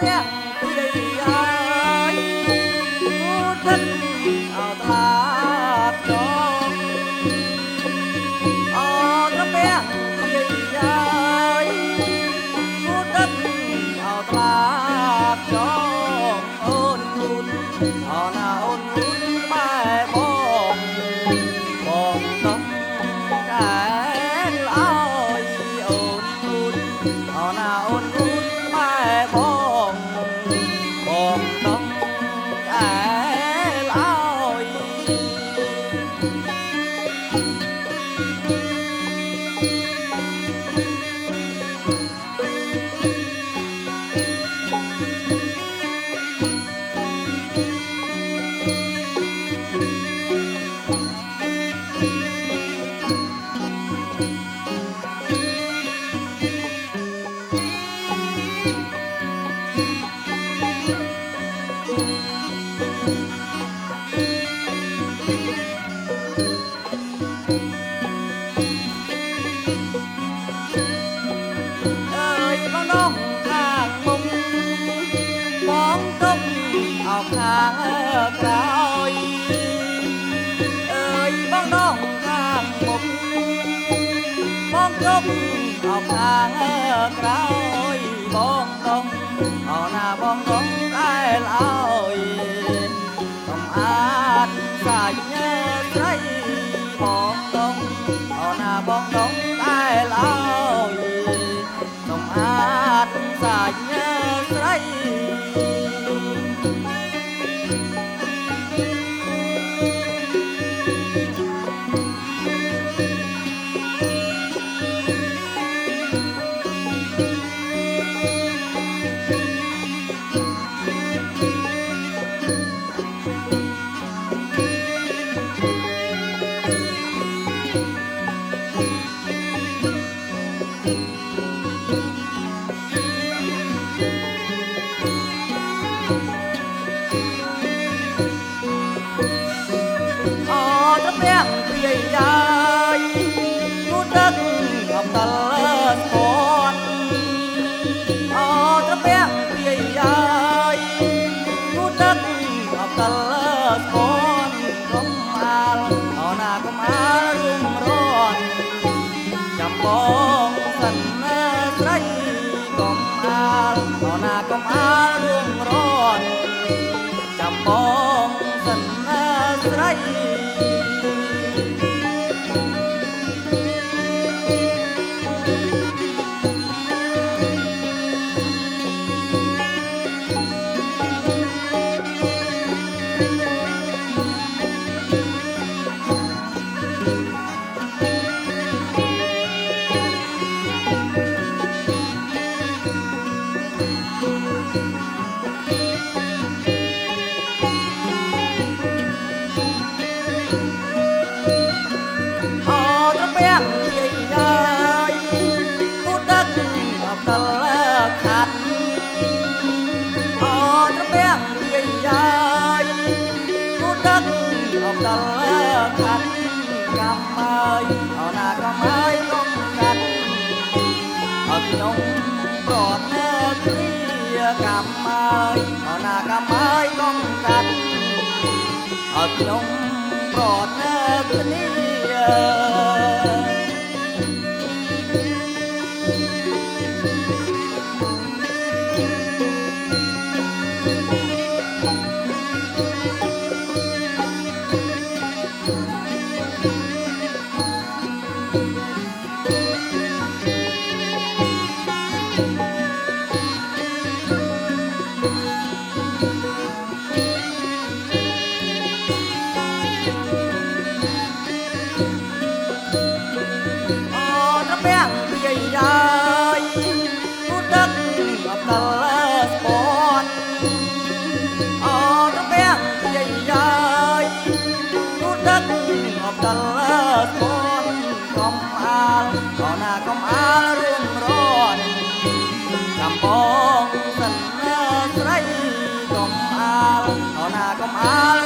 ពាំង ក្រោយអើយបងដងខាងមុខបងគប់អោខាងក្រោយបងដងអោណាបងដងតែល្អ ពាំងព្រាយយា អបតលខាត់អត្រពាំងយាយយាយគូទឹកអបតលខាត់កំហើយអណាកំហើយកុំកាត់អត់ខ្ញុំប្រត់ណាគ្រាកំហើយអណាកំហើយកុំកាត់អត់ខ្ញុំប្រត់ណាគ្នា មាំងពាយដាយគូដឹកអបដល់ស្ពនអត់មាំងពាយដាយគូដឹកអបដល់ស្ពនកុំអាលកោណាកុំអាលរឿងរនចាំបងសិនណាស្រីកុំអាលកោណាកុំអាល